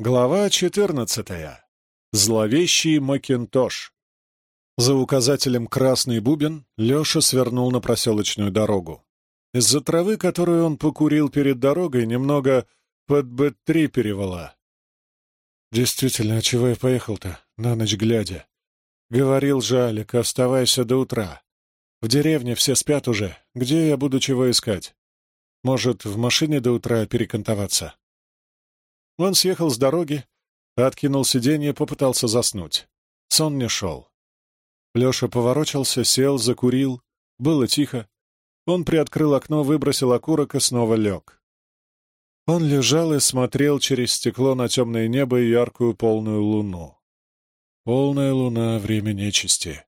Глава 14. Зловещий Макинтош. За указателем «Красный бубен» Леша свернул на проселочную дорогу. Из-за травы, которую он покурил перед дорогой, немного под Б-3 перевела. «Действительно, а чего я поехал-то, на ночь глядя?» — говорил же Алик, оставайся до утра. «В деревне все спят уже. Где я буду чего искать? Может, в машине до утра перекантоваться?» Он съехал с дороги, откинул сиденье, попытался заснуть. Сон не шел. Леша поворочился, сел, закурил. Было тихо. Он приоткрыл окно, выбросил окурок и снова лег. Он лежал и смотрел через стекло на темное небо и яркую полную луну. Полная луна — время нечисти.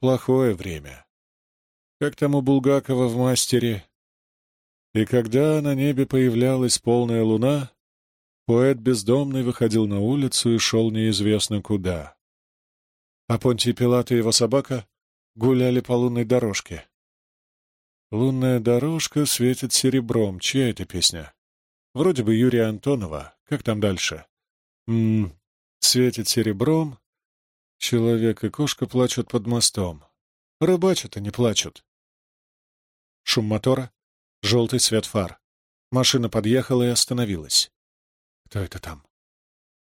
Плохое время. Как там у Булгакова в «Мастере». И когда на небе появлялась полная луна, Поэт бездомный выходил на улицу и шел неизвестно куда. А Понтий Пилат и его собака гуляли по лунной дорожке. «Лунная дорожка светит серебром». Чья это песня? Вроде бы Юрия Антонова. Как там дальше? Ммм, светит серебром. Человек и кошка плачут под мостом. Рыбачат и не плачут. Шум мотора, желтый свет фар. Машина подъехала и остановилась. Кто это там?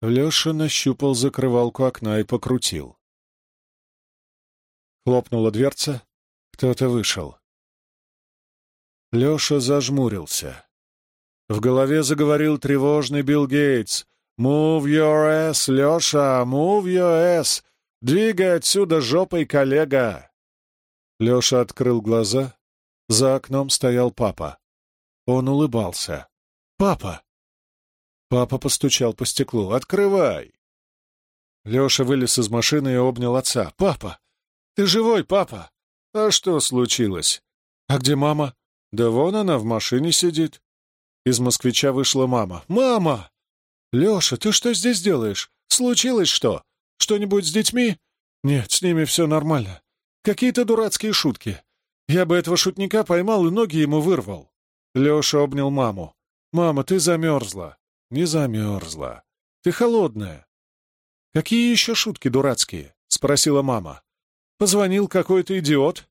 Леша нащупал закрывалку окна и покрутил. Хлопнула дверца. Кто-то вышел. Леша зажмурился. В голове заговорил тревожный Билл Гейтс. «Move your ass, Леша, move your ass! Двигай отсюда жопой, коллега!» Леша открыл глаза. За окном стоял папа. Он улыбался. «Папа!» Папа постучал по стеклу. «Открывай!» Леша вылез из машины и обнял отца. «Папа! Ты живой, папа!» «А что случилось?» «А где мама?» «Да вон она в машине сидит». Из москвича вышла мама. «Мама!» «Леша, ты что здесь делаешь? Случилось что? Что-нибудь с детьми?» «Нет, с ними все нормально. Какие-то дурацкие шутки. Я бы этого шутника поймал и ноги ему вырвал». Леша обнял маму. «Мама, ты замерзла». Не замерзла. Ты холодная. Какие еще шутки дурацкие? Спросила мама. Позвонил какой-то идиот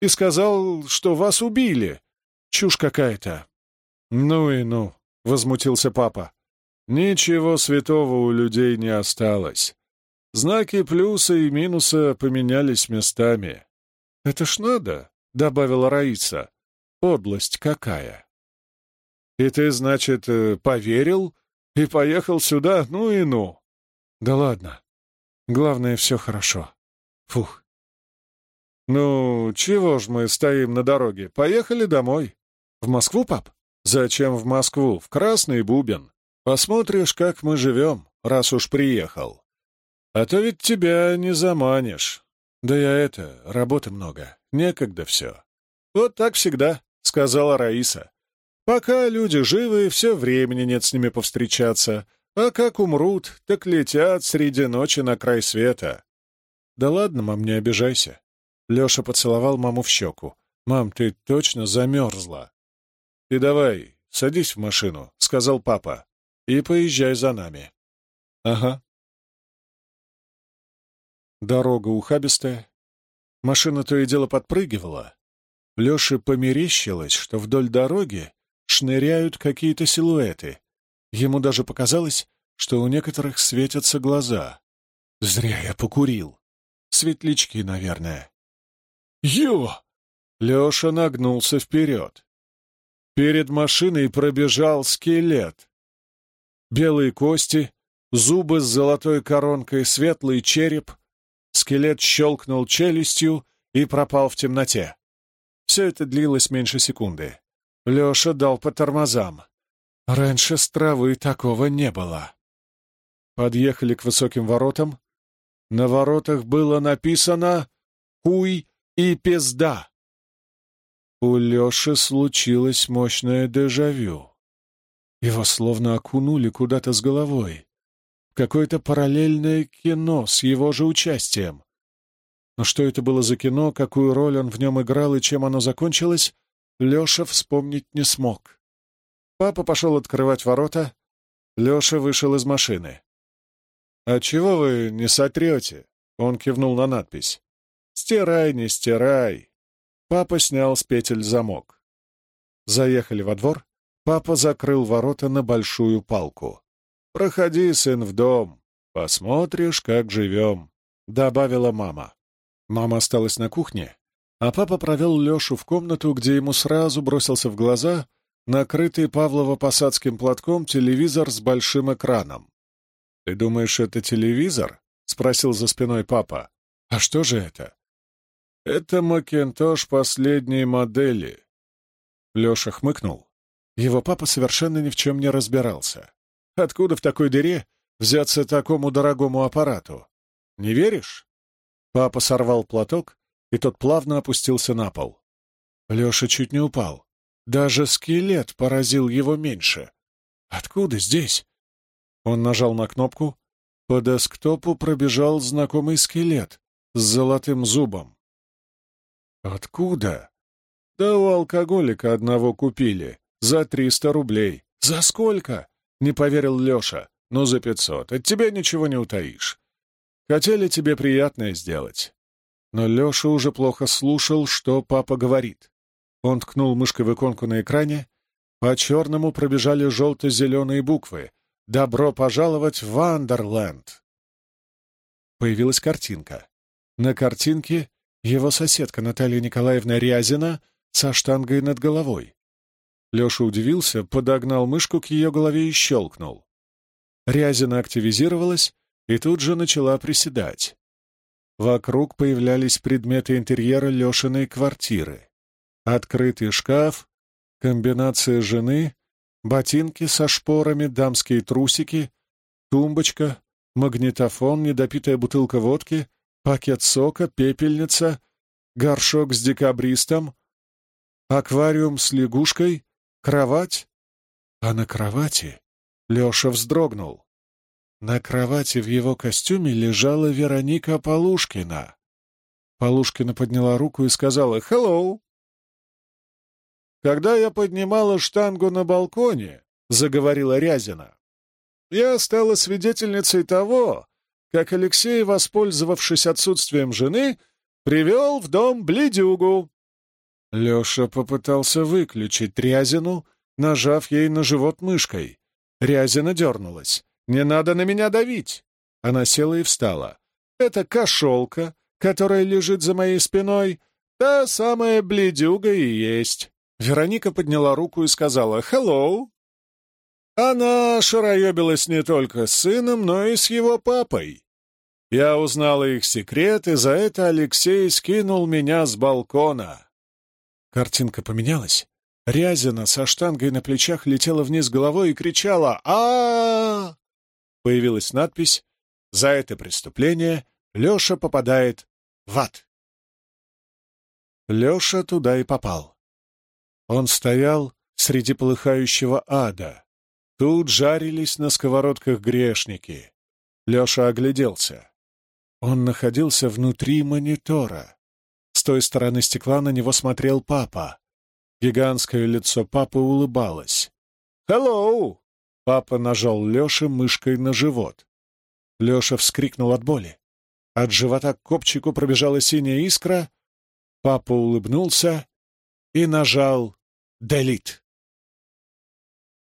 и сказал, что вас убили. Чушь какая-то. Ну и ну, возмутился папа. Ничего святого у людей не осталось. Знаки плюса и минуса поменялись местами. «Это ж надо», — добавила Раиса. «Подлость какая!» «И ты, значит, э, поверил и поехал сюда, ну и ну?» «Да ладно. Главное, все хорошо. Фух». «Ну, чего ж мы стоим на дороге? Поехали домой. В Москву, пап?» «Зачем в Москву? В Красный Бубен. Посмотришь, как мы живем, раз уж приехал. А то ведь тебя не заманишь. Да я это, работы много, некогда все». «Вот так всегда», — сказала Раиса. Пока люди живы, все времени нет с ними повстречаться, а как умрут, так летят среди ночи на край света. Да ладно, мам, не обижайся. Леша поцеловал маму в щеку. «Мам, ты точно замерзла?» «И давай, садись в машину», — сказал папа, — «и поезжай за нами». «Ага». Дорога ухабистая. Машина то и дело подпрыгивала. Леше померещилось, что вдоль дороги шныряют какие-то силуэты. Ему даже показалось, что у некоторых светятся глаза. Зря я покурил. Светлячки, наверное. «Ё!» Леша нагнулся вперед. Перед машиной пробежал скелет. Белые кости, зубы с золотой коронкой, светлый череп. Скелет щелкнул челюстью и пропал в темноте. Все это длилось меньше секунды. Леша дал по тормозам. Раньше с травы такого не было. Подъехали к высоким воротам. На воротах было написано «Хуй и пизда». У Леши случилось мощное дежавю. Его словно окунули куда-то с головой. Какое-то параллельное кино с его же участием. Но что это было за кино, какую роль он в нем играл и чем оно закончилось, Леша вспомнить не смог. Папа пошел открывать ворота. Леша вышел из машины. «А чего вы не сотрете?» Он кивнул на надпись. «Стирай, не стирай». Папа снял с петель замок. Заехали во двор. Папа закрыл ворота на большую палку. «Проходи, сын, в дом. Посмотришь, как живем», — добавила мама. Мама осталась на кухне, а папа провел Лешу в комнату, где ему сразу бросился в глаза накрытый Павлово-посадским платком телевизор с большим экраном. «Ты думаешь, это телевизор?» — спросил за спиной папа. «А что же это?» «Это Макинтош последней модели». Леша хмыкнул. Его папа совершенно ни в чем не разбирался. Откуда в такой дыре взяться такому дорогому аппарату? Не веришь? Папа сорвал платок, и тот плавно опустился на пол. Леша чуть не упал. Даже скелет поразил его меньше. Откуда здесь? Он нажал на кнопку. По десктопу пробежал знакомый скелет с золотым зубом. Откуда? Да у алкоголика одного купили. За триста рублей. За сколько? Не поверил Леша. Ну, за пятьсот. От тебя ничего не утаишь. Хотели тебе приятное сделать. Но Леша уже плохо слушал, что папа говорит. Он ткнул мышкой в иконку на экране. По черному пробежали желто-зеленые буквы. «Добро пожаловать в Вандерленд!» Появилась картинка. На картинке его соседка Наталья Николаевна Рязина со штангой над головой. Леша удивился, подогнал мышку к ее голове и щелкнул. Рязина активизировалась и тут же начала приседать. Вокруг появлялись предметы интерьера Лешиной квартиры. Открытый шкаф, комбинация жены, ботинки со шпорами, дамские трусики, тумбочка, магнитофон, недопитая бутылка водки, пакет сока, пепельница, горшок с декабристом, аквариум с лягушкой, кровать. А на кровати Леша вздрогнул. На кровати в его костюме лежала Вероника Полушкина. Полушкина подняла руку и сказала «Hello!» «Когда я поднимала штангу на балконе», — заговорила Рязина, «я стала свидетельницей того, как Алексей, воспользовавшись отсутствием жены, привел в дом бледюгу». Леша попытался выключить Рязину, нажав ей на живот мышкой. Рязина дернулась. «Не надо на меня давить!» Она села и встала. «Это кошелка, которая лежит за моей спиной, та самая бледюга и есть. Вероника подняла руку и сказала «Hello». Она шароебилась не только с сыном, но и с его папой. Я узнала их секрет, и за это Алексей скинул меня с балкона. Картинка поменялась. Рязина со штангой на плечах летела вниз головой и кричала а, -а, -а Появилась надпись «За это преступление Леша попадает в ад». Леша туда и попал. Он стоял среди полыхающего ада. Тут жарились на сковородках грешники. Леша огляделся. Он находился внутри монитора. С той стороны стекла на него смотрел папа. Гигантское лицо папы улыбалось. «Hello!» Папа нажал Леше мышкой на живот. Леша вскрикнул от боли. От живота к копчику пробежала синяя искра. Папа улыбнулся и нажал «Делит».